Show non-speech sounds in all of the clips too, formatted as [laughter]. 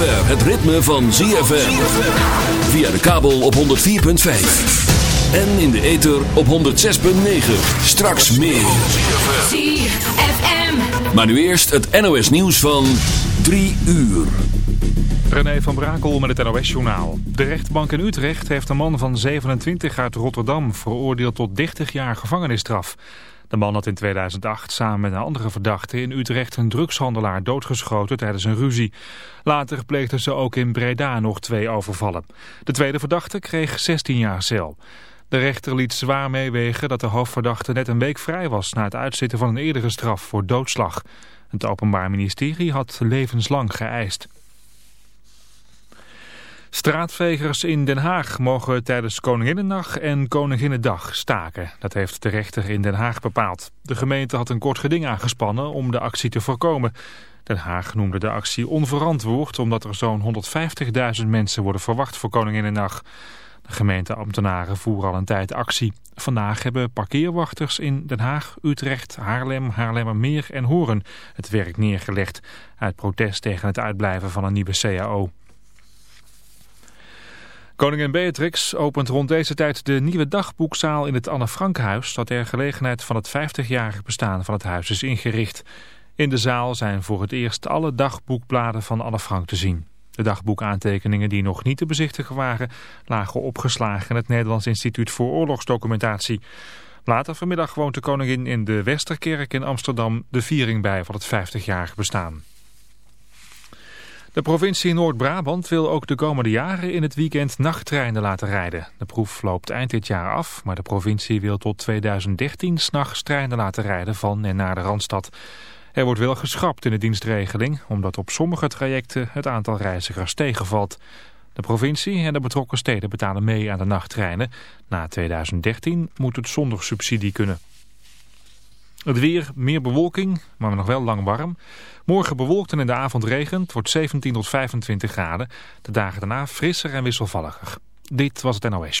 zover het ritme van ZFM. Via de kabel op 104.5. En in de ether op 106.9. Straks meer. ZFM. Maar nu eerst het NOS nieuws van 3 uur. René van Brakel met het NOS-journaal. De rechtbank in Utrecht heeft een man van 27 uit Rotterdam veroordeeld tot 30 jaar gevangenisstraf. De man had in 2008 samen met een andere verdachte in Utrecht een drugshandelaar doodgeschoten tijdens een ruzie. Later pleegden ze ook in Breda nog twee overvallen. De tweede verdachte kreeg 16 jaar cel. De rechter liet zwaar meewegen dat de hoofdverdachte net een week vrij was na het uitzitten van een eerdere straf voor doodslag. Het Openbaar Ministerie had levenslang geëist. Straatvegers in Den Haag mogen tijdens Koninginnendag en Koninginnedag staken. Dat heeft de rechter in Den Haag bepaald. De gemeente had een kort geding aangespannen om de actie te voorkomen. Den Haag noemde de actie onverantwoord omdat er zo'n 150.000 mensen worden verwacht voor Koninginnendag. De gemeenteambtenaren voeren al een tijd actie. Vandaag hebben parkeerwachters in Den Haag, Utrecht, Haarlem, Haarlemmermeer en Hoorn het werk neergelegd. Uit protest tegen het uitblijven van een nieuwe CAO. Koningin Beatrix opent rond deze tijd de nieuwe dagboekzaal in het Anne Frankhuis... dat ter gelegenheid van het 50-jarig bestaan van het huis is ingericht. In de zaal zijn voor het eerst alle dagboekbladen van Anne Frank te zien. De dagboekaantekeningen die nog niet te bezichtigen waren... lagen opgeslagen in het Nederlands Instituut voor Oorlogsdocumentatie. Later vanmiddag woont de koningin in de Westerkerk in Amsterdam... de viering bij van het 50-jarig bestaan. De provincie Noord-Brabant wil ook de komende jaren in het weekend nachttreinen laten rijden. De proef loopt eind dit jaar af, maar de provincie wil tot 2013 s'nachts treinen laten rijden van en naar de Randstad. Er wordt wel geschrapt in de dienstregeling, omdat op sommige trajecten het aantal reizigers tegenvalt. De provincie en de betrokken steden betalen mee aan de nachttreinen. Na 2013 moet het zonder subsidie kunnen. Het weer, meer bewolking, maar nog wel lang warm. Morgen bewolkt en in de avond regent. Het wordt 17 tot 25 graden. De dagen daarna frisser en wisselvalliger. Dit was het NOS.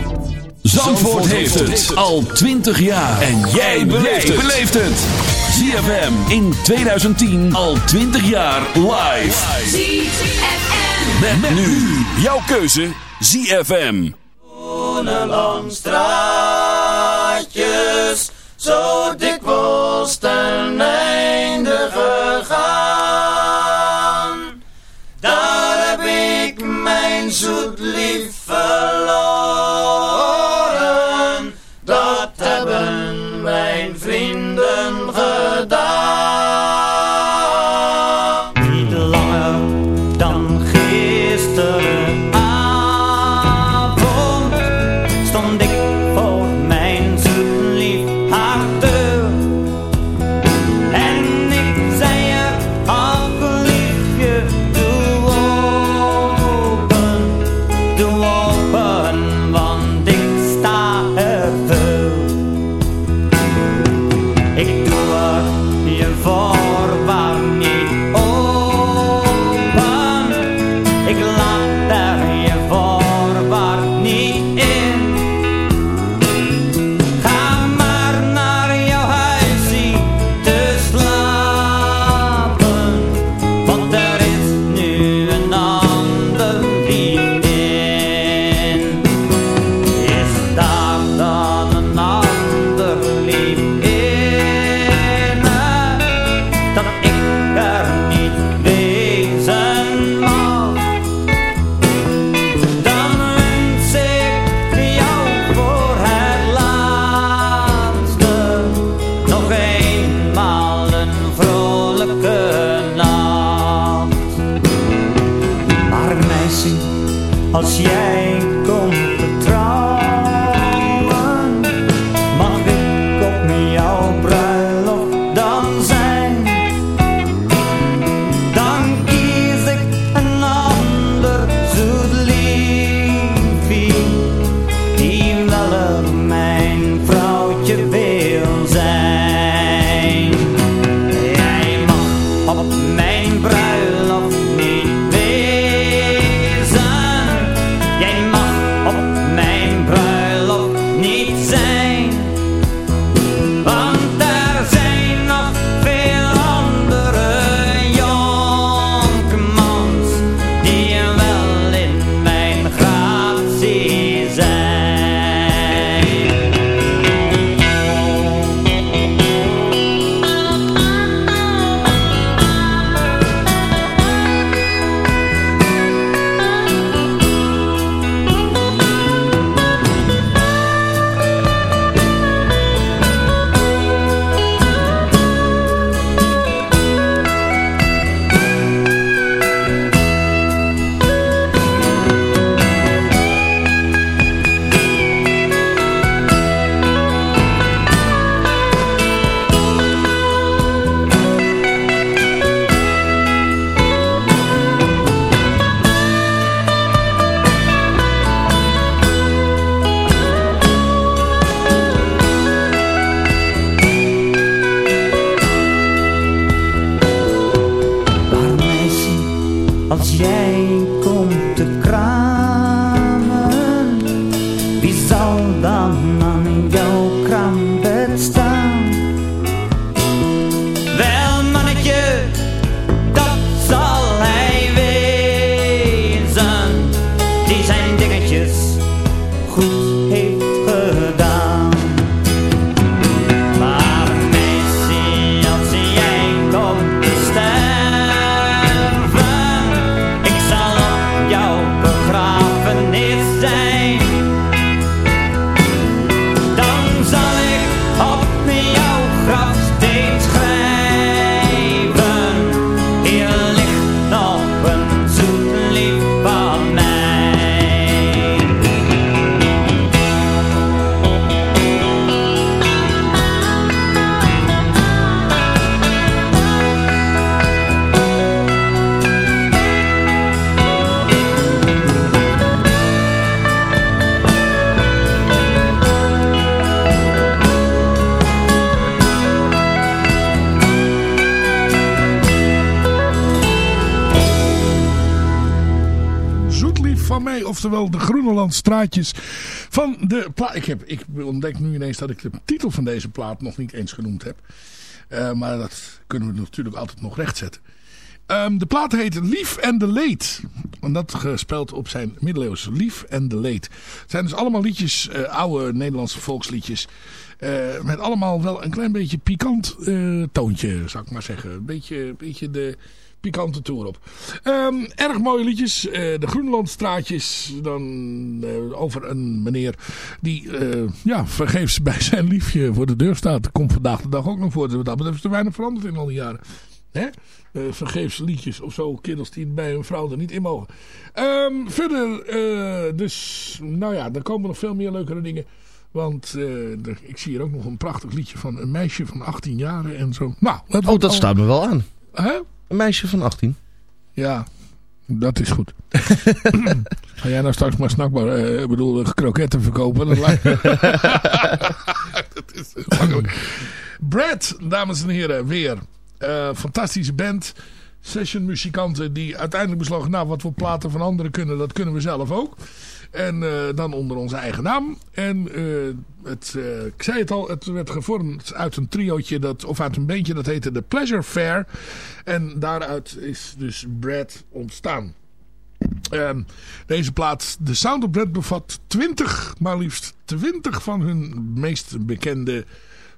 Zandvoort heeft het al 20 jaar. En jij beleeft het. ZFM in 2010 al 20 jaar live. ZFM. Met, nu jouw keuze ZFM. langs straatjes, zo dikwijls ten einde gegaan. 好奇爱。Als jij komt te Van de plaat. Ik, heb, ik ontdek nu ineens dat ik de titel van deze plaat nog niet eens genoemd heb. Eh, maar dat kunnen we natuurlijk altijd nog rechtzetten. Ehm, de plaat heet Lief en de Leed. En dat gespeeld op zijn middeleeuwse Lief en de Leed. Het zijn dus allemaal liedjes, eh, oude Nederlandse volksliedjes. eh, met allemaal wel een klein beetje pikant toontje, zou ik maar zeggen. Een beetje, beetje de pikante toer op. Ehm, erg mooie liedjes. eh, de Groenlandstraatjes. Dan eh, over een meneer die eh, ja, vergeefs bij zijn liefje voor de deur staat. Komt vandaag de dag ook nog voor. Dus dat betreft is er weinig veranderd in al die jaren. Hè? Vergeefs liedjes of zo. Kinders die bij een vrouw er niet in mogen. Ehm, verder, dus, nou ja, er komen nog veel meer leukere dingen. Want er- ik zie hier ook nog een prachtig liedje van een meisje van 18 jaar en zo. Nou, dat Oh, dat staat me wel aan. Hè? Een meisje van 18. Ja, dat is goed. [laughs] Ga jij nou straks maar snackbar, eh, bedoel, eh, kroketten verkopen? Dat lijkt [laughs] dat is makkelijk. Brad, dames en heren, weer. Eh, fantastische band. Session muzikanten die uiteindelijk besloten, nou wat we platen van anderen kunnen, dat kunnen we zelf ook. En eh, dan onder onze eigen naam. En eh, het, eh, ik zei het al, het werd gevormd uit een triootje, dat, of uit een beentje dat heette The Pleasure Fair. En daaruit is dus Brad ontstaan. Deze plaat, The Sound of Brad, bevat 20, maar liefst 20 van hun meest bekende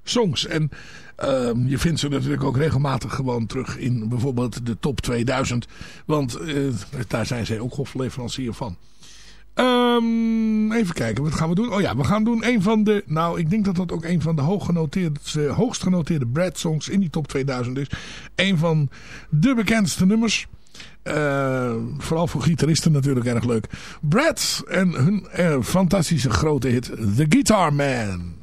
songs. En ehm, je vindt ze natuurlijk ook regelmatig gewoon terug in bijvoorbeeld de top 2000. Want daar zijn zij ook hofleverancier van. Ehm, even kijken, wat gaan we doen? Oh ja, we gaan doen een van de... Nou, ik denk dat dat ook een van de hooggenoteerde, hoogst genoteerde Brad songs in die top 2000 is. Een van de bekendste nummers. Eh, vooral voor gitaristen natuurlijk erg leuk. Brad en hun eh, fantastische grote hit The Guitar Man.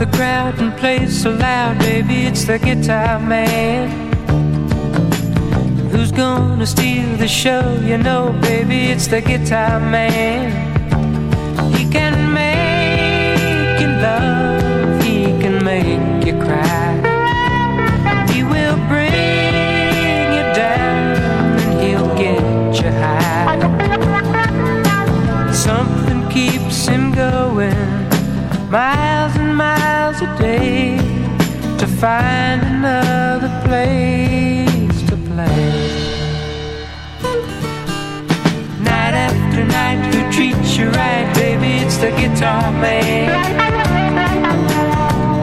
The crowd and plays so loud, baby? It's the guitar man. Who's gonna steal the show? You know, baby, it's the guitar man. He can make you love, he can make you cry. He will bring you down and he'll get you high. Something keeps him going miles and miles day to find another place to play. Night after night, who treats you right, baby? It's the guitar man.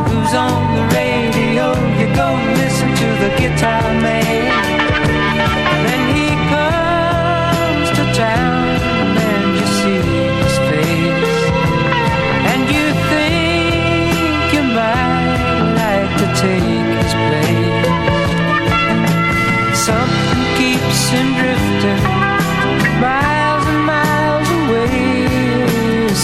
Who's on the radio? You go listen to the guitar man.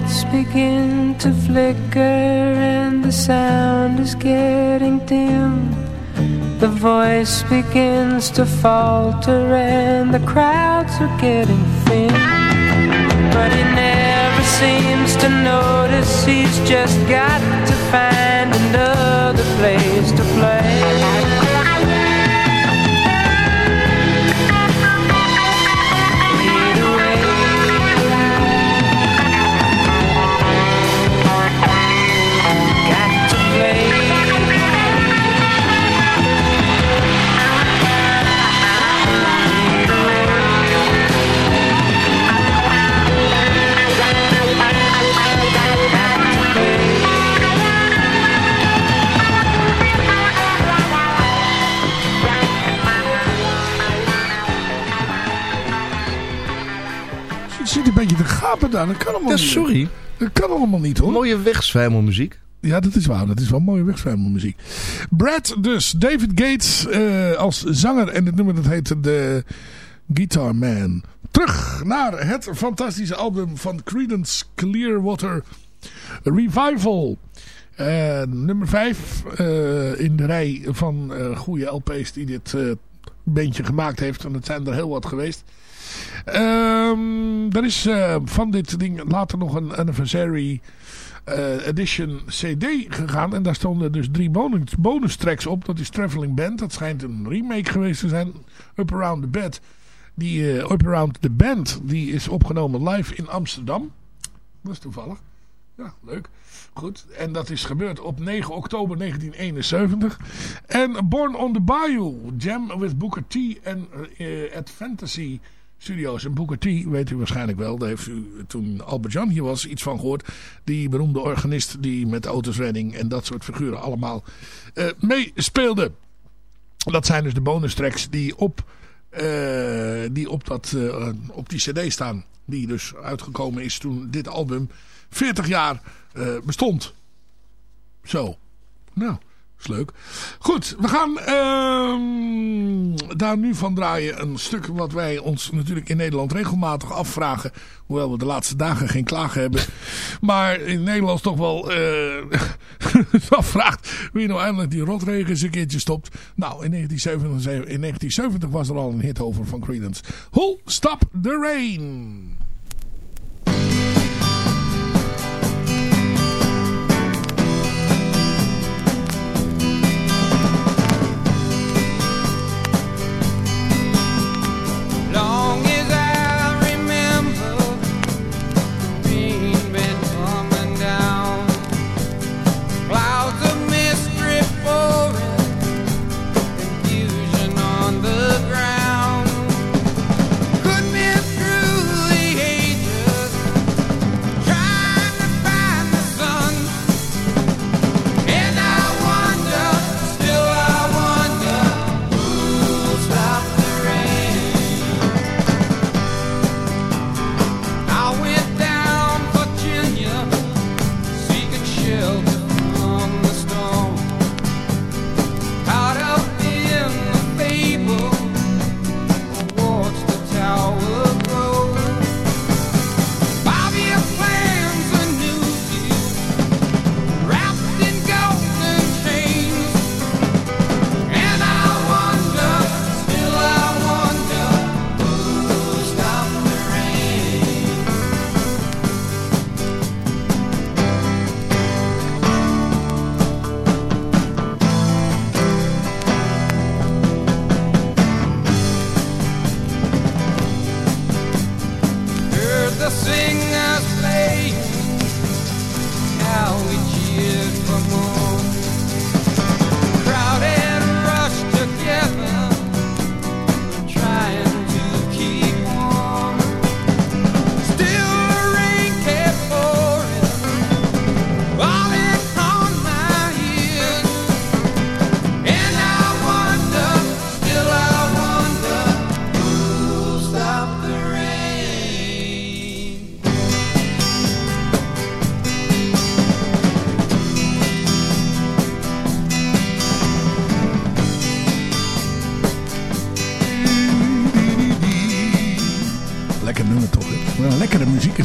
Lights begin to flicker and the sound is getting dim. The voice begins to falter and the crowds are getting thin. But he never seems to notice he's just got to find another place to play. Daar. Dat kan allemaal Ja, niet. sorry. Dat kan allemaal niet hoor. Mooie wegzwijmelmuziek. Ja, dat is waar. Dat is wel mooie wegzwijmelmuziek. Brad dus. David Gates eh, als zanger. En het nummer dat heette de Guitar Man. Terug naar het fantastische album van Creedence Clearwater Revival. Eh, nummer 5 in de rij van eh goede LP's die dit eh bandje gemaakt heeft. En het zijn er heel wat geweest. Ehm, er is eh, van dit ding later nog een anniversary eh, edition CD gegaan. En daar stonden dus drie bonus, tracks op. Dat is Traveling Band. Dat schijnt een remake geweest te zijn. Up Around the Bed. Die eh, Up Around the Band die is opgenomen live in Amsterdam. Dat is toevallig. Ja, leuk. Goed. En dat is gebeurd op 9 oktober 1971. En Born on the Bayou. Jam with Booker T. En at Fantasy Studios. En Booker T, weet u waarschijnlijk wel. Daar heeft u toen Albert Jan hier was iets van gehoord. Die beroemde organist die met Otis Redding en dat soort figuren allemaal eh meespeelde. Dat zijn dus de bonus tracks die op eh, die op, dat, eh, op die cd staan. Die dus uitgekomen is toen dit album 40 jaar bestond. Zo. Nou, is leuk. Goed, we gaan ehm, daar nu van draaien. Een stuk wat wij ons natuurlijk in Nederland regelmatig afvragen. Hoewel we de laatste dagen geen klagen hebben. [laughs] Maar in Nederland toch wel eh [laughs] afvraagt wie nou eindelijk die rotregen eens een keertje stopt. Nou, in 1970, in 1970 was er al een hit over van Creedence. Who'll Stop the Rain?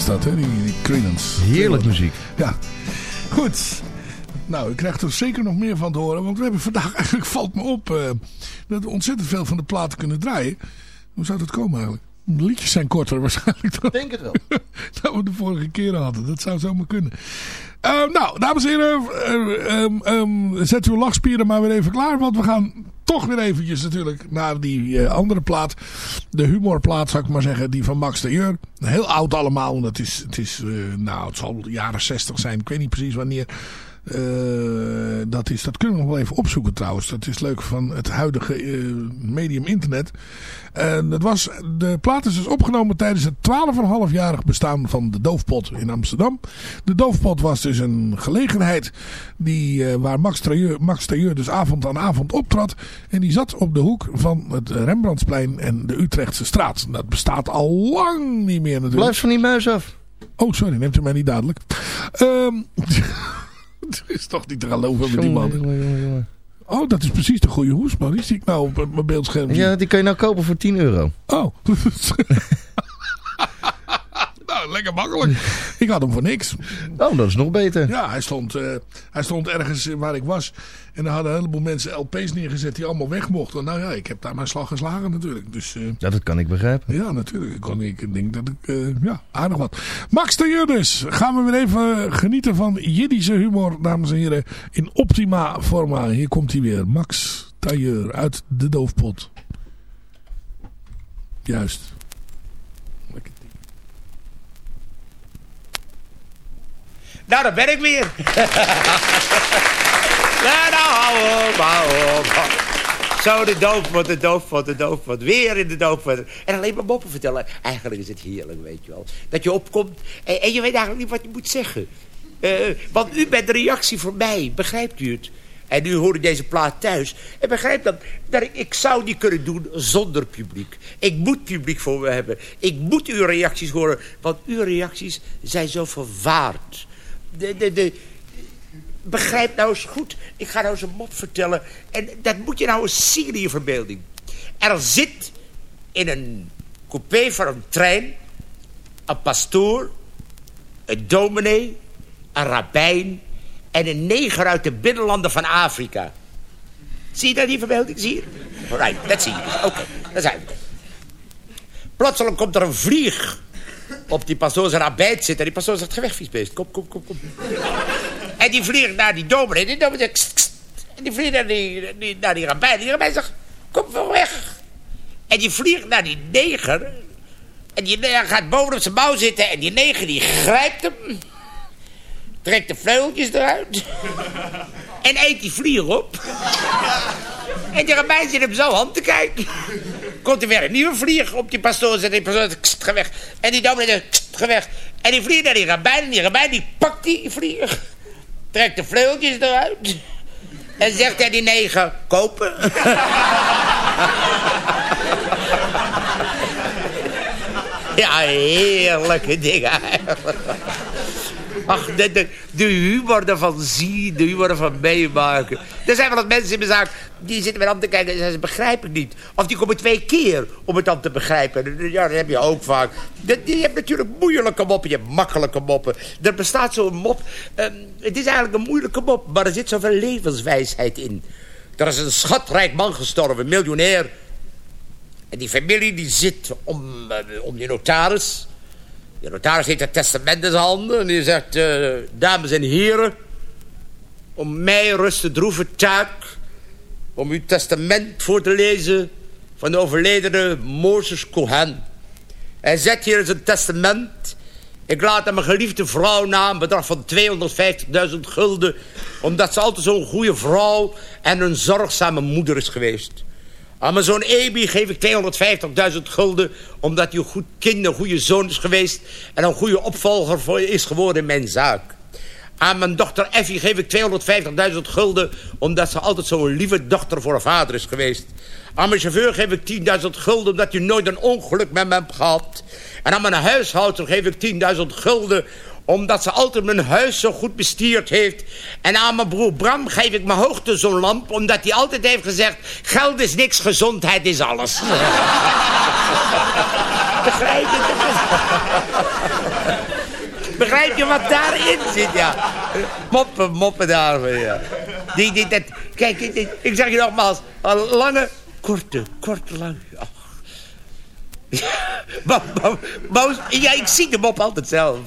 Dat, hè? Die, die. Heerlijk muziek. Ja. Goed. Nou, ik krijg er zeker nog meer van te horen. Want we hebben vandaag, [laughs] eigenlijk valt me op... eh, dat we ontzettend veel van de platen kunnen draaien. Hoe zou dat komen eigenlijk? De liedjes zijn korter waarschijnlijk dan Denk het wel. [laughs] dat we de vorige keer hadden. Dat zou zomaar kunnen. Eh, nou, dames en heren. ehm, ehm, zet uw lachspieren maar weer even klaar. Want we gaan toch weer eventjes natuurlijk naar die eh, andere plaat. De humorplaat zou ik maar zeggen. Die van Max de Jeur. Heel oud allemaal. Want het is, het is eh, nou het zal jaren 60 zijn. Ik weet niet precies wanneer. Eh, dat, is, dat kunnen we nog wel even opzoeken trouwens. Dat is leuk van het huidige eh, medium internet. En dat was, de plaat is dus opgenomen tijdens het 12,5-jarig bestaan van de Doofpot in Amsterdam. De Doofpot was dus een gelegenheid die, eh, waar Max Trajeur, Max dus avond aan avond optrad. En die zat op de hoek van het Rembrandtsplein en de Utrechtse straat. Dat bestaat al lang niet meer natuurlijk. Blijf van die muis af. Oh, sorry, neemt u mij niet dadelijk. Ehm [laughs] het [laughs] is toch niet te geloven met die man. Jongen, jongen, jongen, jongen. Oh, dat is precies de goede hoesman. Die zie ik nou op mijn beeldscherm. Ja, die kun je nou kopen voor 10 euro. Oh. [laughs] [laughs] lekker makkelijk. [laughs] Ik had hem voor niks. Oh, dat is nog beter. Ja, hij stond, eh, hij stond ergens waar ik was. En er hadden een heleboel mensen LP's neergezet die allemaal weg mochten. Nou ja, ik heb daar mijn slag geslagen natuurlijk. Dus eh, Ja, dat kan ik begrijpen. ja, natuurlijk. Ik, kon, ik denk dat ik, eh, ja, aardig wat. Max de Jurdes. Gaan we weer even genieten van Jiddische humor, dames en heren. In optima forma. Hier komt hij weer. Max Tailleur uit de doofpot. Juist. Lekker ding. Nou, daar ben ik weer. [laughs] nou, nou, hou op, hou op. Zo, de doofpot, de doofpot, de doofpot. Weer in de doofpot. En alleen maar moppen vertellen. Eigenlijk is het heerlijk, weet je wel. Dat je opkomt en, en je weet eigenlijk niet wat je moet zeggen. Eh, want u bent de reactie voor mij, begrijpt u het? En nu hoor ik deze plaat thuis. En begrijp dan dat ik, ik zou die kunnen doen zonder publiek. Ik moet publiek voor me hebben. Ik moet uw reacties horen. Want uw reacties zijn zo verwaard. De, de, begrijp nou eens goed. Ik ga nou eens een mop vertellen. En dat moet je nou eens zien in je verbeelding. Er zit in een coupé van een trein... een pastoor, een dominee, een rabbijn... en een neger uit de binnenlanden van Afrika. Zie je dat die verbeelding? Zie je? Right, dat zie je. Oké, daar zijn we. Plotseling komt er een vlieg op die pastoor zijn rabbijn zitten. En die pastoor zegt, ga weg, viesbeest. Kom, kom, kom, kom. En die vliegt naar die dominee. Die dominee zegt, kst, kst. En die vliegt naar die, die, naar die rabbijn. Die zegt, kom wel weg. En die vliegt naar die neger. En die neger gaat boven op zijn mouw zitten. En die neger die grijpt hem. Trekt de vleugeltjes eruit. En eet die vlieg op. En die rabbijn zit hem zo aan te kijken. Komt er weer een nieuwe vlieg op die pastoor. Zet die pastoor kst, ga weg. En die dominee kst, ga weg. En die vliegt naar die rabbijn. En die rabbijn die pakt die vlieg. Trekt de vleugeltjes eruit. En zegt hij die neger, kopen. [laughs] Ja, heerlijke dingen. Ach, de, de, de humor ervan zien, de humor ervan meemaken. Er zijn wel wat mensen in mijn zaak, die zitten met aan te kijken en ze begrijpen het niet. Of die komen twee keer om het dan te begrijpen. Ja, dat heb je ook vaak. De- Je hebt natuurlijk moeilijke moppen, je hebt makkelijke moppen. Er bestaat zo'n mop, ehm, het is eigenlijk een moeilijke mop, maar er zit zoveel levenswijsheid in. Er is een schatrijk man gestorven, miljonair. En die familie die zit om, eh, om die notaris. De notaris heeft het testament in zijn handen. En die zegt, eh, dames en heren... om mij rust de droeve taak... om uw testament voor te lezen... van de overledene Mozes Cohen. Hij zet hier in zijn testament... ik laat aan mijn geliefde vrouw na een bedrag van 250.000 gulden... omdat ze altijd zo'n goede vrouw... en een zorgzame moeder is geweest... Aan mijn zoon Ebi geef ik 250.000 gulden... omdat hij een goed kind, een goede zoon is geweest... en een goede opvolger voor is geworden in mijn zaak. Aan mijn dochter Effie geef ik 250.000 gulden... omdat ze altijd zo'n lieve dochter voor haar vader is geweest. Aan mijn chauffeur geef ik 10.000 gulden... omdat hij nooit een ongeluk met me heeft gehad. En aan mijn huishoudster geef ik 10.000 gulden omdat ze altijd mijn huis zo goed bestierd heeft. En aan mijn broer Bram geef ik mijn hoogte zo'n lamp... omdat hij altijd heeft gezegd... geld is niks, gezondheid is alles. [laughs] Begrijp je? Begrijp je wat daarin zit, ja? Moppen, moppen daar, ja. Die, die, kijk, ik, zeg je nogmaals... lange, korte, korte, lange... Mo- Moos, [laughs] ja, ik zie de mop altijd zelf.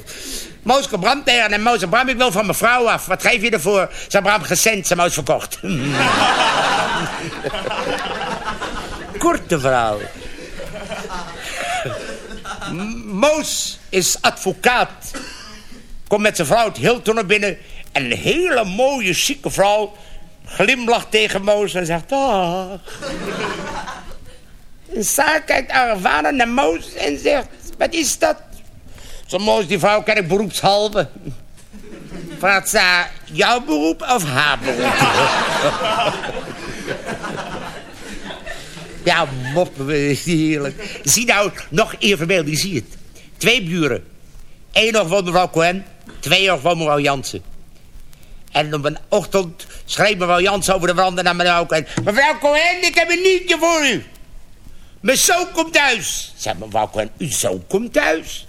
Moos Bram tegen en Moos Bram, ik wil van mijn vrouw af. Wat geef je ervoor? Ze Bram gecent, ze Moos verkocht. [laughs] Korte verhaal. Moos is advocaat. Komt met zijn vrouw het Hilton naar binnen. En een hele mooie, chique vrouw glimlacht tegen Moos en zegt... Dag. En Saar kijkt Aravana naar Moos en zegt... Wat is dat? Zo Moos, die vrouw ken ik beroepshalve. Vraagt Saar, jouw beroep of haar beroep? ja, moppen, heerlijk. Zie nou, nog eer verbeelding, zie het. Twee buren. Eén nog van mevrouw Cohen, twee nog van mevrouw Jansen. En op een ochtend schreef mevrouw Jansen over de veranda naar mevrouw Cohen. Mevrouw Cohen, ik heb een nieuwtje voor u. Mijn zoon komt thuis. Zei mevrouw Cohen, uw zoon komt thuis?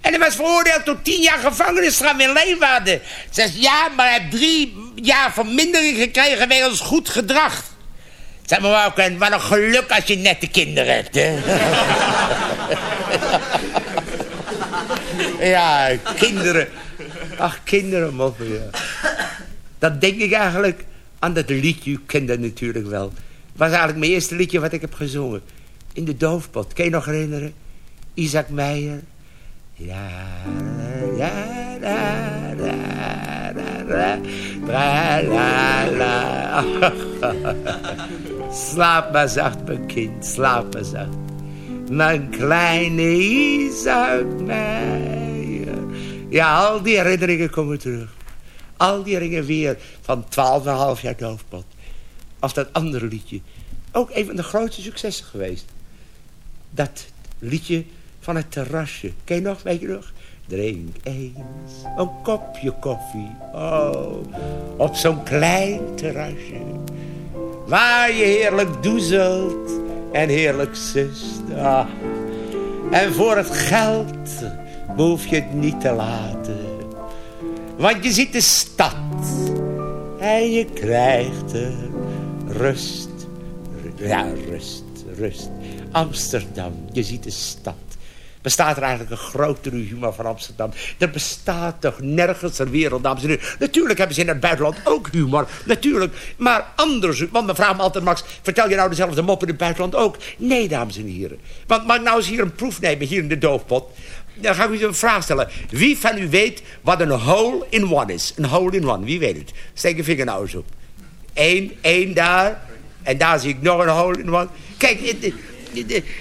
En hij was veroordeeld tot tien jaar gevangenisstraf in Leeuwarden. Zegt, ja, maar hij heeft drie jaar vermindering gekregen wegens goed gedrag. Zeg Cohen, wat een geluk als je nette kinderen hebt, hè? [laughs] ja, kinderen. Ach, kinderen mogen, ja. Dan denk ik eigenlijk aan dat liedje. U kent dat natuurlijk wel. Het was eigenlijk mijn eerste liedje wat ik heb gezongen. In de doofpot. Kan je nog herinneren? Isaac Meijer. Slaap maar zacht, mijn kind, slaap maar zacht. Mijn kleine Isaac Meijer. Ja, al die herinneringen komen terug. Al die ringen weer van 12,5 jaar doofpot. Of dat andere liedje. Ook een van de grootste successen geweest. Dat liedje van het terrasje. Je nog, weet je nog? Drink eens een kopje koffie. Oh, op zo'n klein terrasje. Waar je heerlijk doezelt en heerlijk zust. Ah. En voor het geld behoef je het niet te laten. Want je ziet de stad en je krijgt er rust. Ja, rust, rust. Amsterdam, je ziet de stad. Bestaat er eigenlijk een grotere humor van Amsterdam? Er bestaat toch nergens ter wereld, dames en heren. Natuurlijk hebben ze in het buitenland ook humor. Natuurlijk. Maar anders. Want dan vragen me altijd, Max... vertel je nou dezelfde mop in het buitenland ook? Nee, dames en heren. Want mag ik nou eens hier een proef nemen, hier in de doofpot? Dan ga ik u een vraag stellen. Wie van u weet wat een hole in one is? Een hole in one, wie weet het? Steek een vinger nou eens op. Eén, één daar. En daar zie ik nog een hole in one. Kijk, het-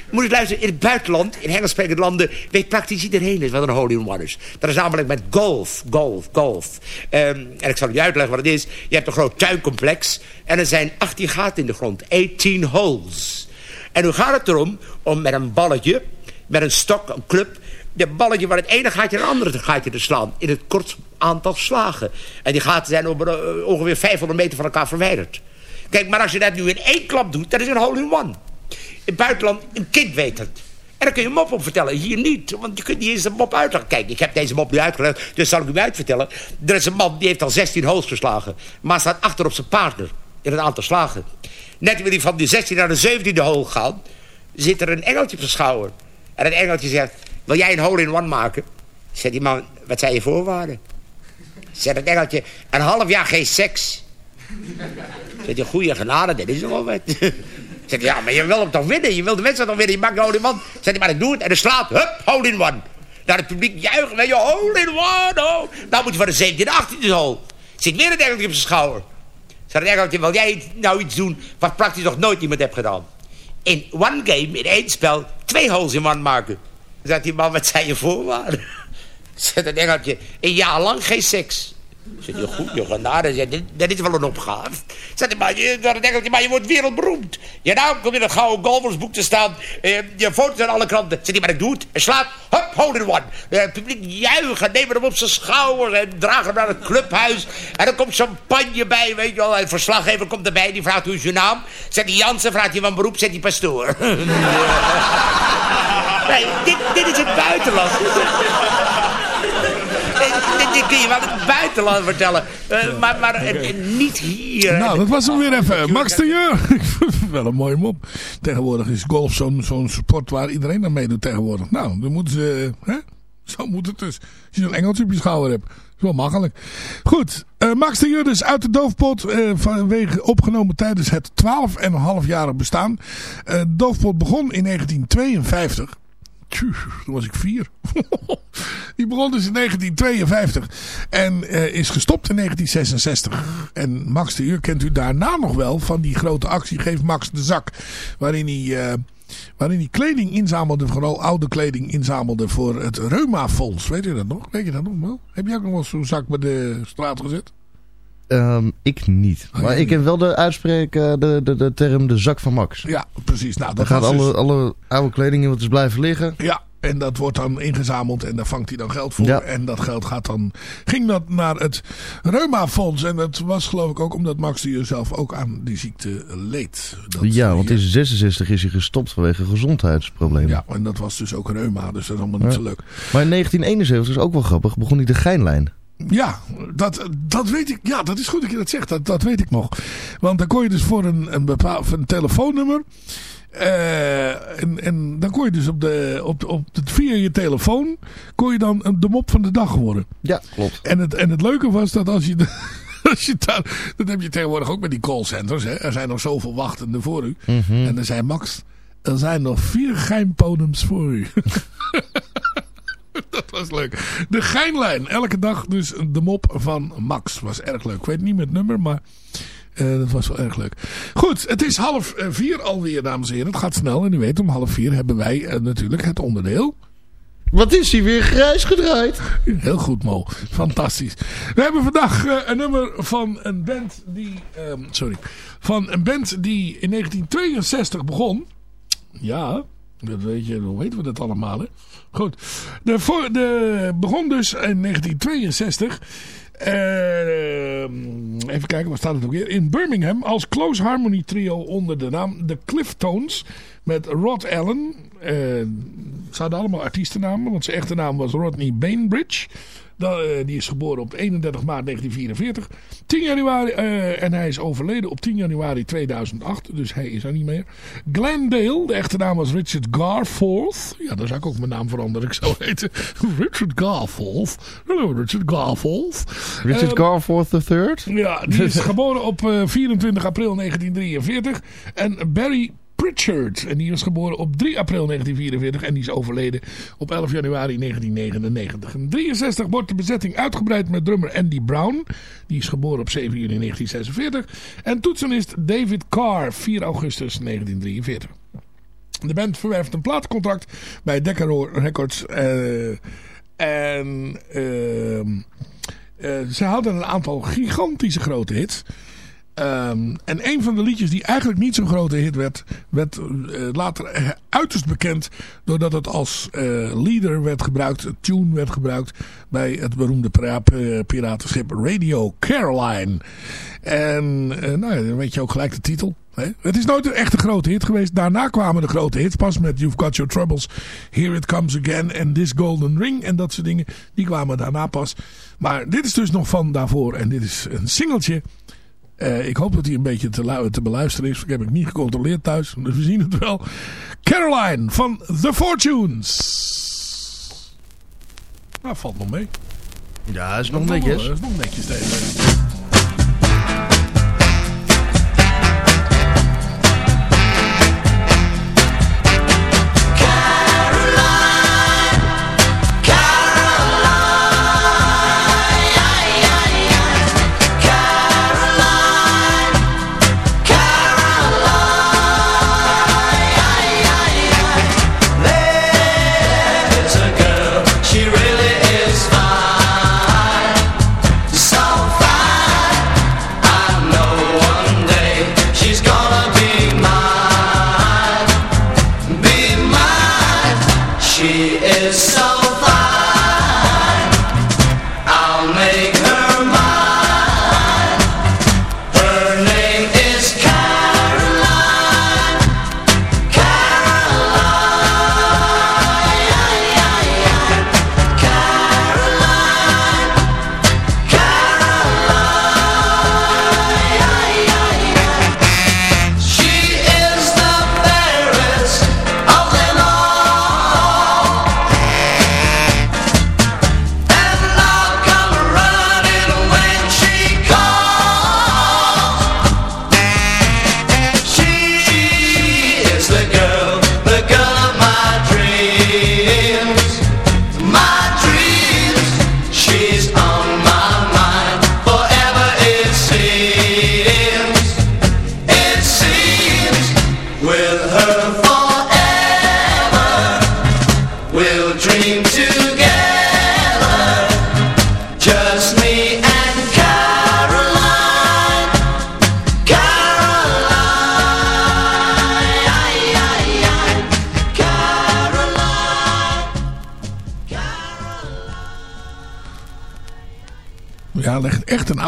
moet ik luisteren. In het buitenland, in Engelssprekende landen... weet praktisch iedereen wat een hole in one is. Dat is namelijk met golf, golf, golf. Ehm, en ik zal u uitleggen wat het is. Je hebt een groot tuincomplex... en er zijn 18 gaten in de grond. 18 holes. En nu gaat het erom om met een balletje... met een stok, een club... de balletje van het ene gaatje naar het andere gaatje te slaan. In het kort aantal slagen. En die gaten zijn eh, ongeveer 500 meter van elkaar verwijderd. Kijk, maar als je dat nu in één klap doet, dat is een hole in one. In het buitenland, een kind weet het. En dan kun je een mop op vertellen. Hier niet, want je kunt niet eens een mop uitleggen. Kijk, ik heb deze mop nu uitgelegd, dus zal ik u uitvertellen. Er is een man, die heeft al 16 holes geslagen. Maar staat achter op zijn partner in het aantal slagen. Net wil hij van die 16 naar de 17e hole gaan... zit er een engeltje op zijn schouder. En het engeltje zegt, wil jij een hole in one maken? Zegt die man, wat zijn je voorwaarden? Zegt het engeltje, een half jaar geen seks. Zegt hij, goeie genade, dit is nogal wat. Zegt hij, ja, maar je wil hem toch winnen? Je wil de wedstrijd toch winnen? Je maakt een hole in one. Zegt hij, maar ik doe het. En dan slaat, hup, hole in one. Naar het publiek juichen, weet je, hole in one, oh. Nou moet je voor de 17e, 18e hole. Zit weer een engeltje op zijn schouder. Zegt het engeltje, wil jij nou iets doen wat praktisch nog nooit iemand heeft gedaan? In one game, in één spel, twee holes in one maken. Zegt die man, wat zijn je voorwaarden? [laughs] Zegt het engeltje, een jaar lang geen seks. Zegt hij, goed, je genade, zegt, dit, dit is wel een opgave. Hij, maar je, maar je wordt wereldberoemd. Je naam komt in het gouden golfersboek te staan. Eh, je foto's aan alle kranten. Hij, maar ik doe het. En slaat, hup, hole one. Eh, Het publiek juichen, nemen hem op zijn schouders en dragen hem naar het clubhuis. En dan komt champagne bij, weet je wel. En verslaggever komt erbij, die vraagt, hoe is je naam? Zegt hij, Jansen, vraagt hij van beroep, zegt hij, pastoor. [laughs] nee, dit, dit is het buitenland. Dit, dit kun je wel in het buitenland vertellen. Eh, maar maar eh, niet hier. Nou, dat was hem weer even. Max de Jeur. [laughs] Wel een mooie mop. Tegenwoordig is golf zo'n sport waar iedereen aan meedoet tegenwoordig. Nou, dan moeten ze... Hè? Zo moet het dus. Als je een engeltje op je schouder hebt. is wel makkelijk. Goed. eh, Max de Jeur dus uit de doofpot. vanwege opgenomen tijdens het 12,5-jarig bestaan. Eh doofpot begon in 1952. Tjoe, toen was ik vier. [laughs] Die begon dus in 1952 en eh, is gestopt in 1966. En Max de Uur kent u daarna nog wel van die grote actie Geef Max de Zak. Waarin hij, eh, waarin hij kleding inzamelde, vooral oude kleding inzamelde voor het Reuma-fonds. Weet u dat nog? Weet je dat nog wel? Heb je ook nog wel zo'n zak bij de straat gezet? Ehm, ik niet. Oh, maar ik ken wel de uitspraak, eh, de, de, de term de zak van Max. Ja, precies. Nou, Daar dat gaat was dus- alle, alle oude kleding in wat is blijven liggen. Ja, en dat wordt dan ingezameld en daar vangt hij dan geld voor. Ja. En dat geld gaat dan, ging dat naar het Reuma-fonds. En dat was geloof ik ook omdat Max Jeur zelf ook aan die ziekte leed. Dat, ja, want in 66 is hij gestopt vanwege gezondheidsproblemen. Ja, en dat was dus ook reuma, dus dat is allemaal niet Ja. zo leuk. Maar in 1971 is ook wel grappig, begon hij de Geinlijn. Ja, dat, dat weet ik. Ja, dat is goed dat je dat zegt. Dat, dat weet ik nog. Want dan kon je dus voor een, een bepaald een telefoonnummer. eh, en, en dan kon je dus op de, op, de- op de, via je telefoon. kon je dan de mop van de dag worden. Ja, klopt. En het, en het leuke was dat als je. [laughs] Als je daar, dat heb je tegenwoordig ook met die callcenters. Hè? Er zijn nog zoveel wachtenden voor u. Mhm. En dan zei Max. Er zijn nog vier geheimpodems voor u. [laughs] [laughs] Dat was leuk. De Geinlijn. Elke dag dus de mop van Max. Was erg leuk. Ik weet niet met nummer, maar eh, dat was wel erg leuk. Goed, het is half eh, vier alweer, dames en heren. Het gaat snel. En u weet, om half vier hebben wij eh, natuurlijk het onderdeel... Wat is hij weer grijs gedraaid? Heel goed, Mo. Fantastisch. We hebben vandaag een nummer van een band die... ehm, sorry. Van een band die in 1962 begon. Ja, dat weet je, hoe weten we dat allemaal, hè? Goed. De, voor, de begon dus in 1962... eh, even kijken, waar staat het ook weer? In Birmingham als Close Harmony Trio onder de naam The Cliftones. Met Rod Allen. eh, ze allemaal artiestennamen, want zijn echte naam was Rodney Bainbridge. Eh, die is geboren op 31 maart 1944. 10 januari, eh, en hij is overleden op 10 januari 2008. Dus hij is er niet meer. Glendale, de echte naam was Richard Garforth. Ja, daar zou ik ook mijn naam veranderen. Ik zou heten [laughs] Richard Garforth. Hallo, Richard Garforth. Richard Eh, Garforth III? ja, die is [laughs] geboren op eh, 24 april 1943. En Barry Pritchard. En die was geboren op 3 april 1944. En die is overleden op 11 januari 1999. In 63 wordt de bezetting uitgebreid met drummer Andy Brown. Die is geboren op 7 juni 1946. En toetsenist David Carr, 4 augustus 1943. De band verwerft een plaatcontract bij Decca Records. eh, en eh, ze hadden een aantal gigantische grote hits. Ehm, en een van de liedjes die eigenlijk niet zo'n grote hit werd, werd eh, later uiterst bekend. Doordat het als eh, leader werd gebruikt, tune werd gebruikt bij het beroemde eh, piratenschip Radio Caroline. En nou ja, dan weet je ook gelijk de titel. Het is nooit een echte grote hit geweest. Daarna kwamen de grote hits pas met You've Got Your Troubles, Here It Comes Again en This Golden Ring en dat soort dingen. Die kwamen daarna pas. Maar dit is dus nog van daarvoor en dit is een singeltje. Eh, ik hoop dat hij een beetje te, te beluisteren is. Ik heb ik niet gecontroleerd thuis. Dus we zien het wel. Caroline van The Fortunes. Nou, valt nog mee. Ja, is nog netjes. wel, is nog netjes deze.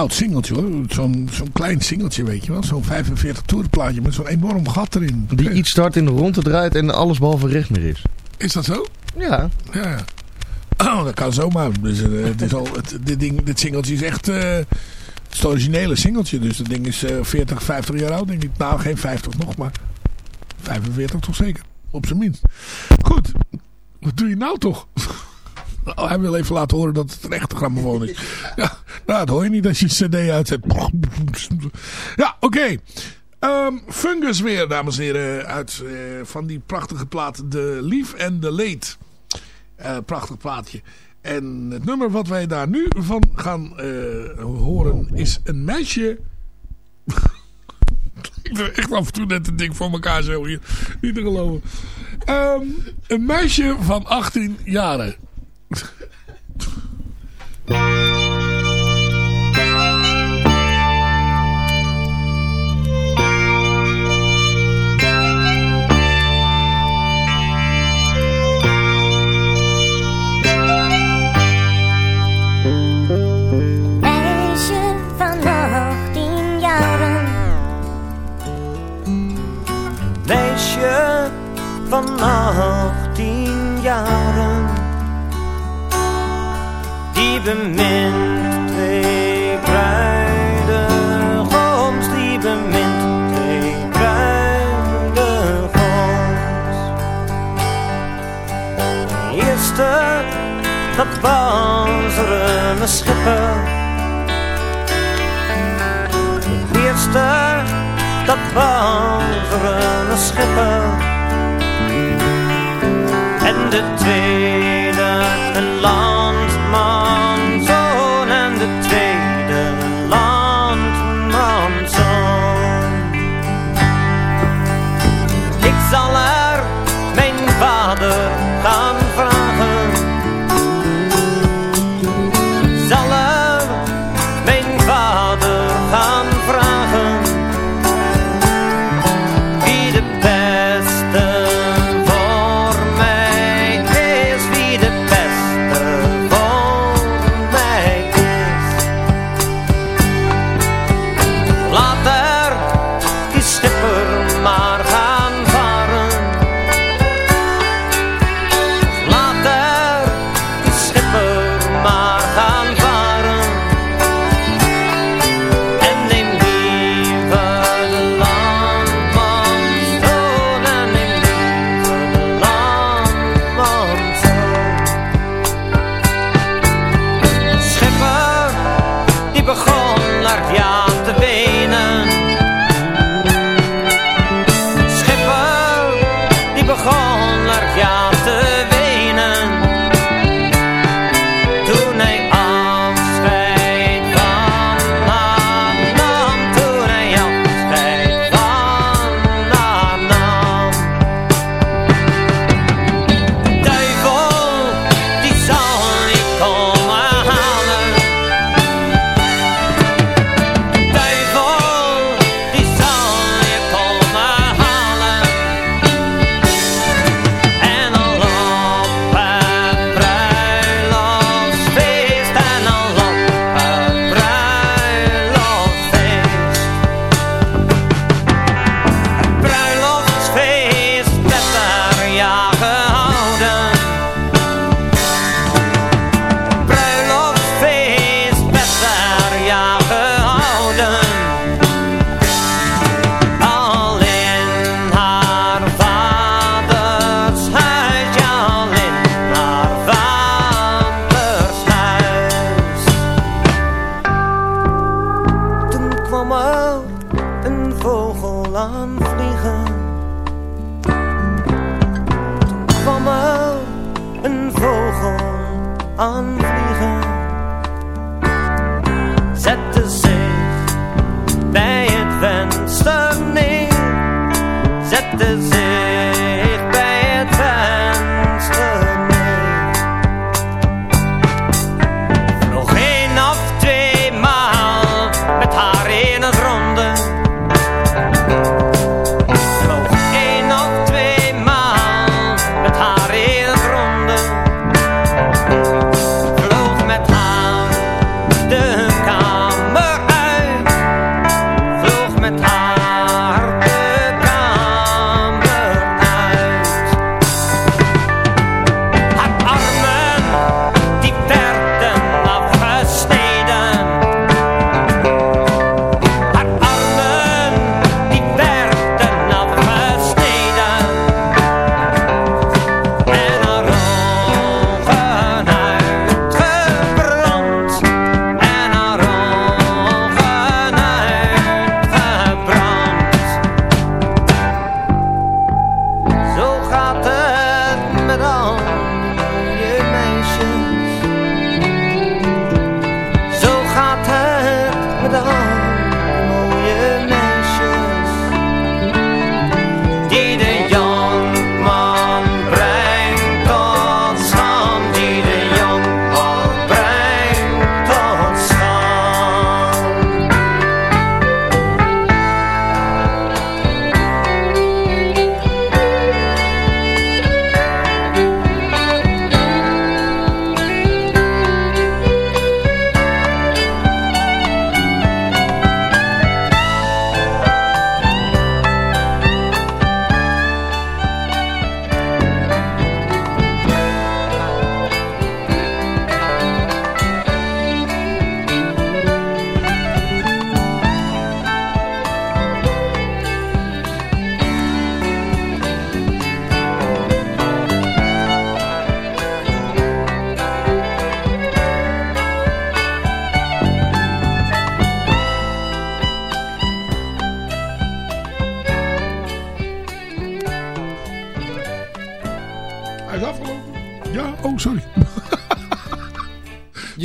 Oud singeltje hoor. Zo'n zo'n klein singeltje weet je wel. Zo'n 45 toerenplaatje met zo'n enorm gat erin. Die iets start in de ronde draait en alles behalve recht meer is. Is dat zo? Ja. Ja. Oh, dat kan zomaar. Dus, eh, het is al, het, dit, ding, dit singeltje is echt... eh, het originele singeltje. Dus dat ding is eh 40, 50 jaar oud denk ik. Nou, geen 50 nog, maar 45 toch zeker. Op zijn minst. Goed. Wat doe je nou toch? Oh, hij wil even laten horen dat het een echte grammofoon is. [laughs] Ja, nou, dat hoor je niet als je een cd uitzet. Ja, oké. Ehm, fungus weer, dames en heren. Uit eh, van die prachtige plaat De Lief en de Leed. Eh, prachtig plaatje. En het nummer wat wij daar nu van gaan eh, horen is een meisje... [laughs] Ik doe echt af en toe net een ding voor elkaar zo hier. Niet te geloven. Ehm, een meisje van 18 jaren. Thank [laughs] you.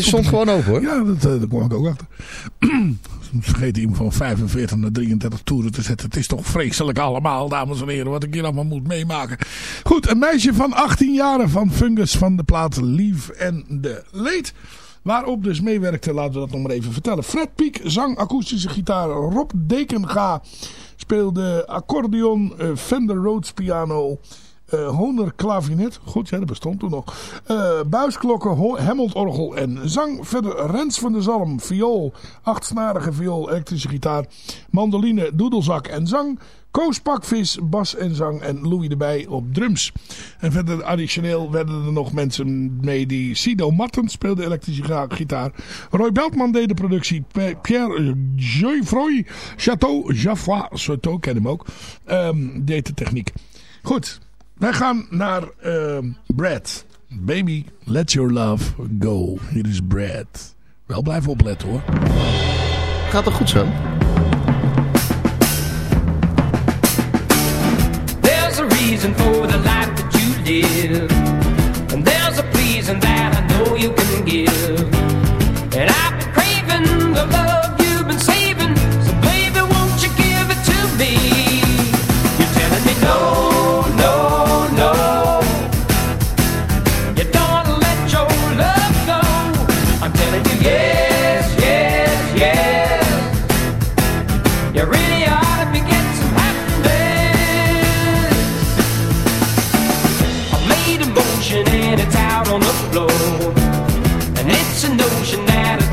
Stond gewoon over hoor. Ja, dat, eh, daar kwam ik ook achter. [clears throat] Vergeet iemand van 45 naar 33 toeren te zetten. Het is toch vreselijk allemaal, dames en heren, wat ik hier allemaal moet meemaken. Goed, een meisje van 18 jaar van Fungus van de plaat Lief en de Leed. Waarop dus meewerkte, laten we dat nog maar even vertellen. Fred Piek zang akoestische gitaar. Rob Dekenga speelde accordeon, eh, Fender Rhodes piano... eh Honer klavinet, goed ja, dat bestond toen nog. Eh, buisklokken, Hemmeldorgel en zang. Verder Rens van der Zalm, viool, achtsnarige viool, elektrische gitaar. Mandoline, doedelzak en zang. Koos Pakvis, bas en zang. En Louis erbij op drums. En verder additioneel werden er nog mensen mee die... Sido Martens speelde elektrische gitaar. Roy Beltman deed de productie. Pierre Geoffroy Chateau, Jaffa Chateau, ken hem ook. ehm, deed de techniek. Goed, wij gaan naar ehm, Brad. Baby, let your love go. Hier is Brad. Wel blijven opletten hoor. Gaat toch goed zo? There's a reason for the life that you live. On the floor. And it's a notion that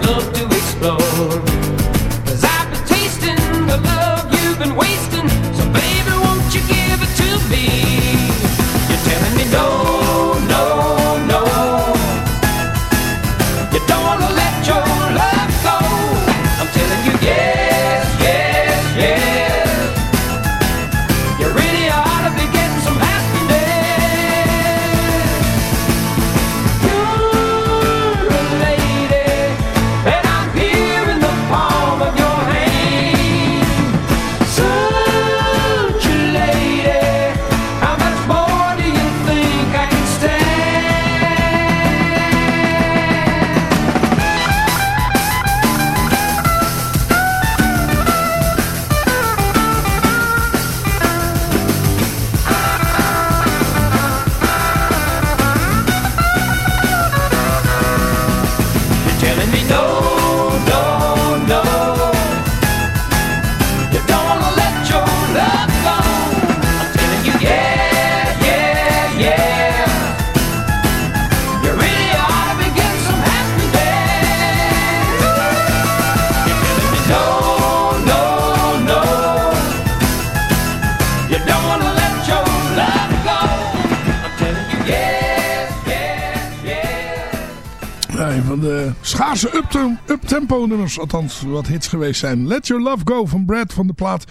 nummers, althans wat hits geweest zijn. Let Your Love Go van Brad van de plaat.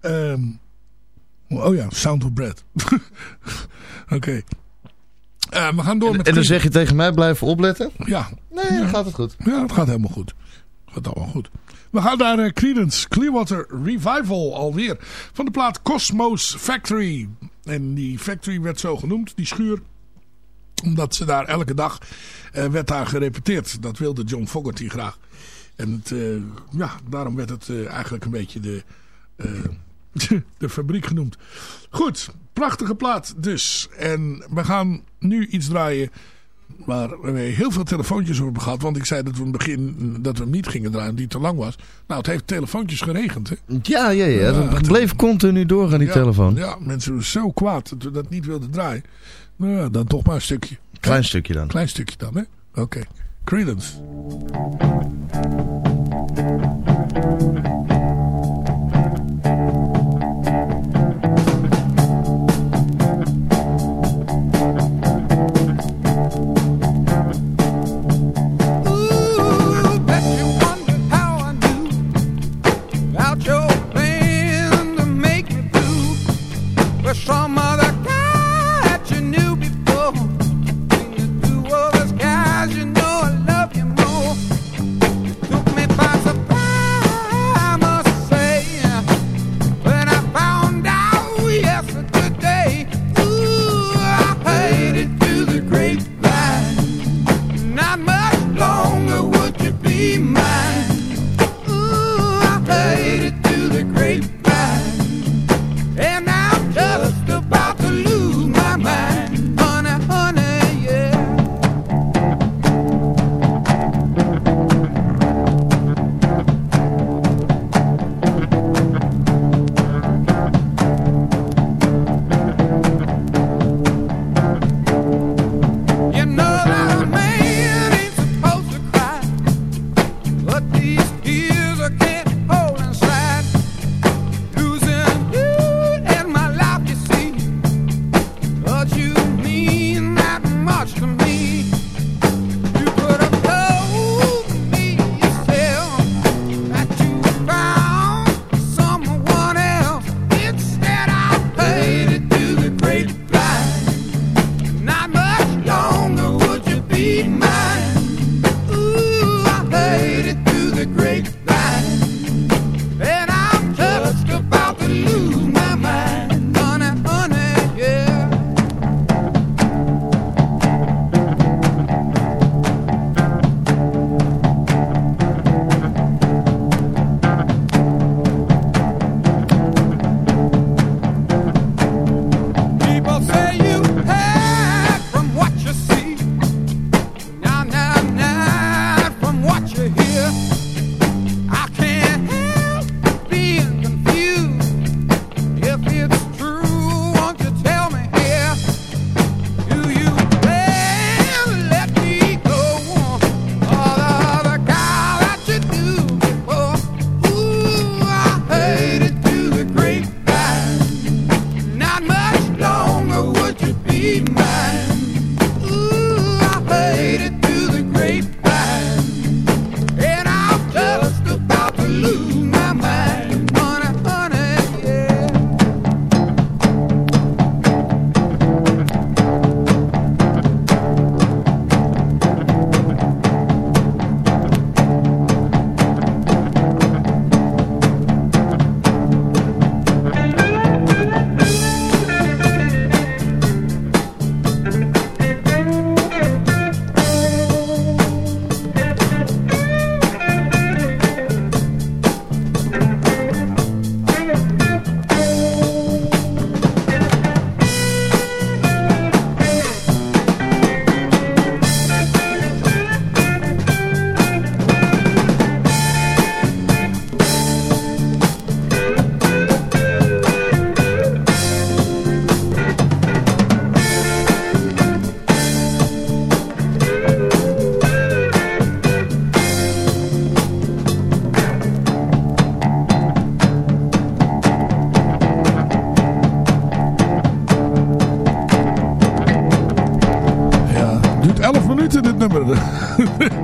Ehm, oh ja, Sound of Brad. [laughs] Oké. Eh, we gaan door met... En dan zeg je tegen mij blijven opletten? Ja. Nee, dan gaat het goed. Ja, het gaat helemaal goed. Gaat allemaal goed. We gaan naar eh, Creedence Clearwater Revival alweer. Van de plaat Cosmos Factory. En die factory werd zo genoemd, die schuur omdat ze daar elke dag eh, werd daar gerepeteerd. Dat wilde John Fogerty graag. En het, eh, ja, daarom werd het eh, eigenlijk een beetje de, eh, [laughs] de fabriek genoemd. Goed, prachtige plaat dus. En we gaan nu iets draaien waar we heel veel telefoontjes over hebben gehad. Want ik zei dat we in het begin dat we hem niet gingen draaien, die te lang was. Nou, het heeft telefoontjes geregend. Hè? Ja, ja, ja. Het bleef continu doorgaan, die Ja, telefoon. Ja, mensen waren zo kwaad dat we dat niet wilden draaien. Nou ja, dan toch maar een stukje. Klein stukje dan. Klein stukje dan, hè? Oké. Credence.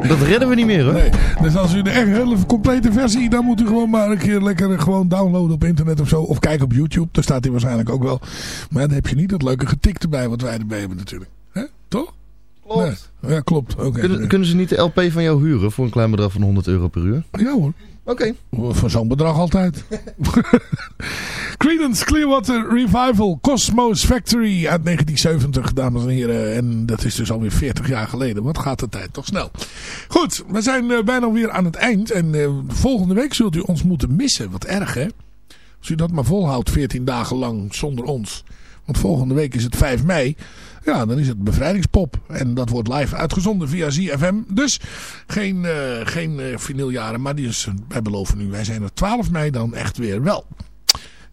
Dat redden we niet meer hoor. Nee. Dus als u de echt hele complete versie, dan moet u gewoon maar een keer lekker gewoon downloaden op internet of zo. Of kijken op YouTube, daar staat hij waarschijnlijk ook wel. Maar dan heb je niet dat leuke getik erbij wat wij erbij hebben natuurlijk. Hè? Toch? Klopt. Nee. Ja, klopt. Oké. Kunnen, kunnen ze niet de LP van jou huren voor een klein bedrag van 100 euro per uur? Ja hoor. Oké. Voor zo'n bedrag altijd. [laughs] Clearwater Revival Cosmos Factory uit 1970, dames en heren. En dat is dus alweer 40 jaar geleden. Wat gaat de tijd toch snel. Goed, we zijn eh, bijna weer aan het eind. En eh, volgende week zult u ons moeten missen. Wat erg hè. Als u dat maar volhoudt 14 dagen lang zonder ons. Want volgende week is het 5 mei. Ja, dan is het bevrijdingspop. En dat wordt live uitgezonden via ZFM. Dus geen, eh geen vinyljaren. Maar die wij beloven nu, wij zijn er 12 mei dan echt weer wel.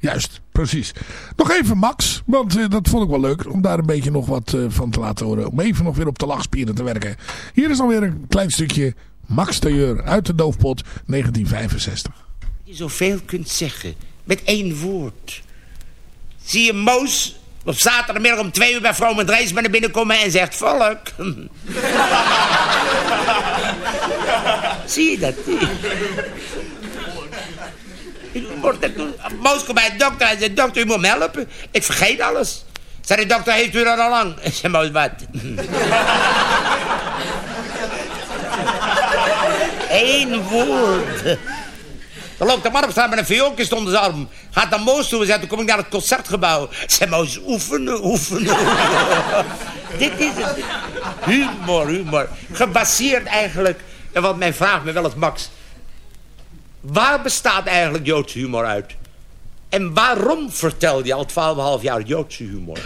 Juist, precies. Nog even Max, want eh, dat vond ik wel leuk. Om daar een beetje nog wat eh, van te laten horen. Om even nog weer op de lachspieren te werken. Hier is alweer een klein stukje Max Tailleur uit de doofpot 1965. Je zoveel kunt zeggen. Met één woord. Zie je Moos op zaterdagmiddag om twee uur bij vrouw met Reis naar binnen komen en zegt volk. [laughs] Zie je dat? Dat doen. Moos komt bij de dokter en zegt, dokter, u moet me helpen. Ik vergeet alles. Zei de dokter, heeft u dat al lang? Ik zei, Moos, wat? [laughs] Eén woord. Dan loopt de man op straat met een vioolkist onder zijn arm. Gaat naar Moos toe en dan kom ik naar het concertgebouw. Zeg Moos, oefenen, oefenen, oefenen. [laughs] Dit is het. Humor, humor. Gebaseerd eigenlijk, en wat mij vraagt me wel eens Max. Waar bestaat eigenlijk Joodse humor uit? En waarom vertel je al 12,5 jaar Joodse humor?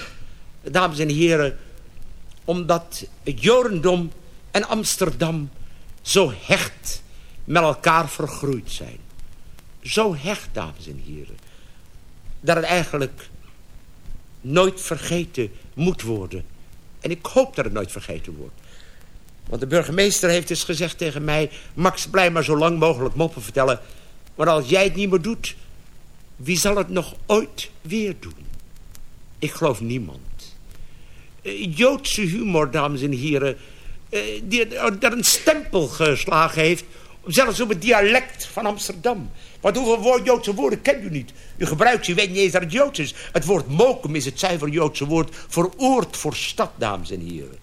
Dames en heren, omdat het Jodendom en Amsterdam zo hecht met elkaar vergroeid zijn. Zo hecht, dames en heren. Dat het eigenlijk nooit vergeten moet worden. En ik hoop dat het nooit vergeten wordt. Want de burgemeester heeft dus gezegd tegen mij... Max, blijf maar zo lang mogelijk moppen vertellen. Want als jij het niet meer doet... wie zal het nog ooit weer doen? Ik geloof niemand. Eh, Joodse humor, dames en heren... eh, die, dat een stempel geslagen heeft... zelfs op het dialect van Amsterdam. Want hoeveel Joodse woorden kent u niet? U gebruikt ze, weet niet eens dat het Joods is. Het woord mokum is het zuiver Joodse woord voor oord, voor stad, dames en heren.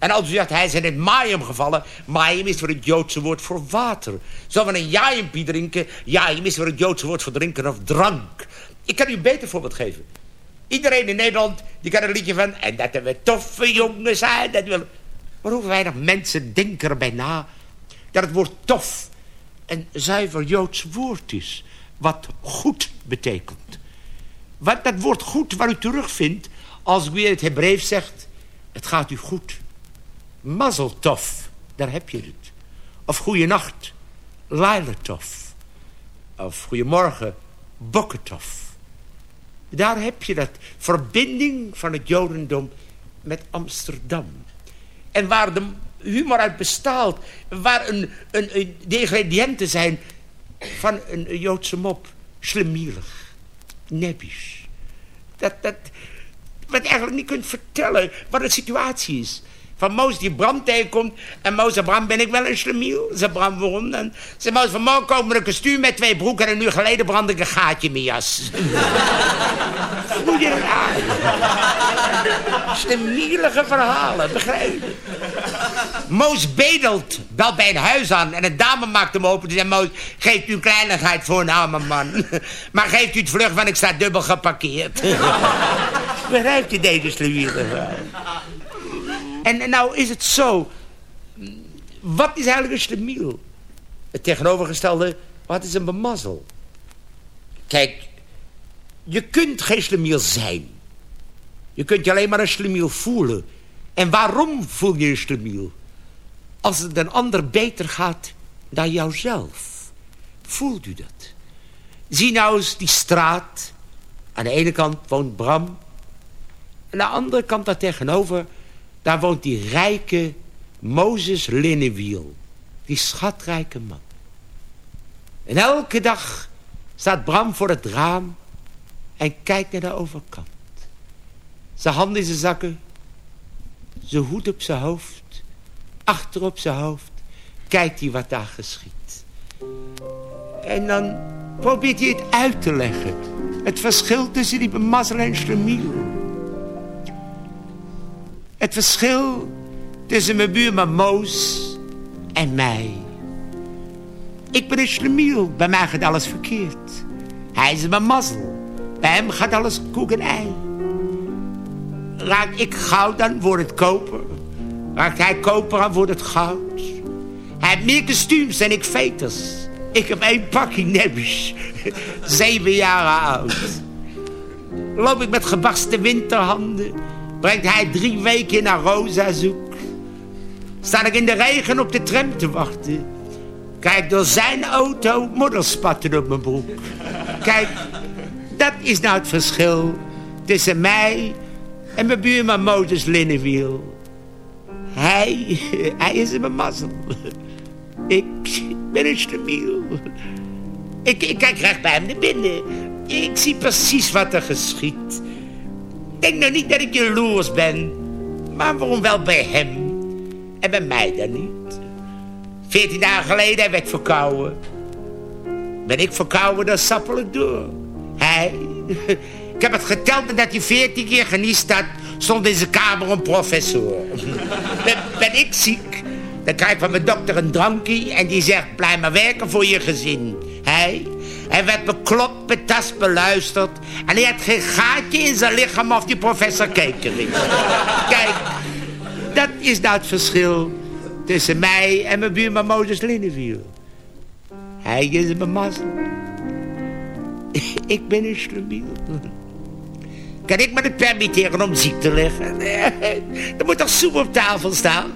En als u zegt, hij is in het gevallen. Maaium is voor het Joodse woord voor water. Zullen we een jaimpie drinken? Jaim is voor het Joodse woord voor drinken of drank. Ik kan u een beter voorbeeld geven. Iedereen in Nederland, die kan een liedje van... En dat we toffe jongens zijn. Dat we... Maar hoe weinig mensen denken erbij na... dat het woord tof een zuiver Joods woord is. Wat goed betekent. Wat dat woord goed waar u terugvindt... als u in het Hebreeuws zegt... het gaat u goed. Mazeltov, daar heb je het. Of goeienacht, Lailetov. Of goedemorgen, Bokketov. Daar heb je dat. Verbinding van het Jodendom met Amsterdam. En waar de humor uit bestaat. Waar een, een, de ingrediënten zijn van een Joodse mop. Slemielig. Nebbisch. Dat, dat, wat eigenlijk niet kunt vertellen wat de situatie is. Van Moos die Bram tegenkomt. En Moos zegt, Bram, ben ik wel een slemiel? Zegt Bram, waarom dan? Zegt Moos, vanmorgen komen een kostuum met twee broeken... en een uur geleden brand ik een gaatje in mijn jas. Hoe je dat [laughs] aan? Slemielige verhalen, begrijp je? Moos bedelt, belt bij een huis aan en een dame maakt hem open. Die zegt, Moos, geeft u kleinigheid voor een arme man. [laughs] Maar geeft u het vlug, want ik sta dubbel geparkeerd. [laughs] Begrijpt u deze slemiele verhaal? En nou is het zo. Wat is eigenlijk een slemiel? Het tegenovergestelde, wat is een bemazzel? Kijk, je kunt geen slemiel zijn. Je kunt je alleen maar een slemiel voelen. En waarom voel je een slemiel? Als het een ander beter gaat dan jouzelf. Voelt u dat? Zie nou eens die straat. Aan de ene kant woont Bram. Aan de andere kant daar tegenover... daar woont die rijke Mozes Linnewiel. Die schatrijke man. En elke dag staat Bram voor het raam... en kijkt naar de overkant. Zijn handen in zijn zakken. Zijn hoed op zijn hoofd. Achter op zijn hoofd kijkt hij wat daar geschiet. En dan probeert hij het uit te leggen. Het verschil tussen die bemazzel en slemiel. Het verschil tussen mijn buurman Moos en mij. Ik ben een slemiel, bij mij gaat alles verkeerd. Hij is een mazzel, bij hem gaat alles koek en ei. Raak ik goud, dan wordt het koper. Raakt hij koper, dan wordt het goud. Hij heeft meer kostuums en ik veters. Ik heb één pakje nebbes. [laughs] Zeven jaar oud. Loop ik met gebarsten winterhanden. Brengt hij drie weken naar Rosa zoek. Sta ik in de regen op de tram te wachten. Kijk door zijn auto modderspatten op mijn broek. Kijk, dat is nou het verschil tussen mij en mijn buurman Motors Linnenwiel. Hij, hij is een mazzel. Ik ben een stabiel. Ik, ik kijk recht bij hem naar binnen. Ik zie precies wat er geschiet. Denk nou niet dat ik jaloers ben. Maar waarom wel bij hem? En bij mij dan niet? Veertien dagen geleden werd verkouden. Ben ik verkouden, dan sappel ik door. Hij... [laughs] Ik heb het geteld dat hij veertien keer geniest had... stond in zijn kamer een professor. [laughs] ben, ben ik ziek, dan krijg ik van mijn dokter een drankje... en die zegt, blijf maar werken voor je gezin. Hij... Hij werd beklopt, betast, beluisterd... en hij had geen gaatje in zijn lichaam of die professor keek erin. Kijk, dat is nou het verschil tussen mij en mijn buurman Mozes Linneviel. Hij is een mazzel. Ik ben een slemiel. Kan ik me het permitteren om ziek te liggen? [laughs] Er moet toch soep op tafel staan?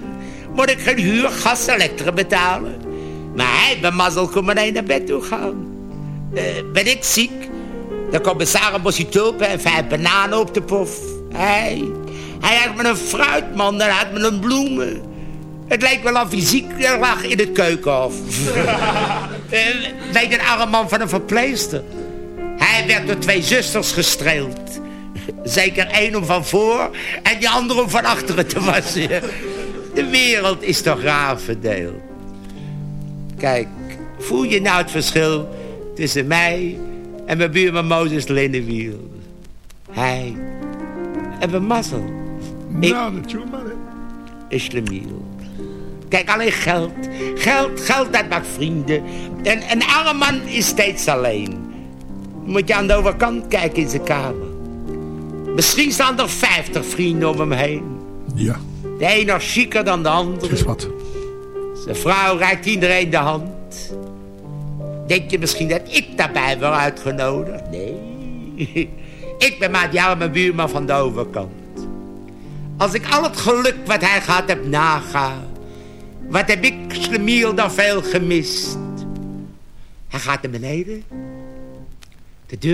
Moet ik geen huur, gas, elektra betalen? Maar hij, bij mazzel, kon meteen naar bed toe gaan. Eh, ben ik ziek? Dan komt Sarah bosje tulpen en vijf bananen op de pof. Hij, hij had me een fruitman, dan had me een bloemen. Het leek wel of hij ziek lag in het keukenhof. [laughs] Eh, Weet een arme man van een verpleegster. Hij werd door twee zusters gestreeld. Zeker één om van voor en die andere om van achteren te wassen. De wereld is toch raar verdeeld. Kijk, voel je nou het verschil tussen mij en mijn buurman Mozes Linnewiel? Hij en mijn mazzel. Nou, dat maar. is Lemiel. Kijk, alleen geld. Geld, geld, dat maakt vrienden. En een arme man is steeds alleen. Moet je aan de overkant kijken in zijn kamer. Misschien staan er vijftig vrienden om hem heen. Ja, De een nog chiquer dan de andere. is wat. Zijn vrouw reikt iedereen de hand. Denk je misschien dat ik daarbij word uitgenodigd? Nee. [laughs] Ik ben maar die arme buurman van de overkant. Als ik al het geluk wat hij gehad heb naga... wat heb ik Slemiel dan veel gemist. Hij gaat naar beneden. De deur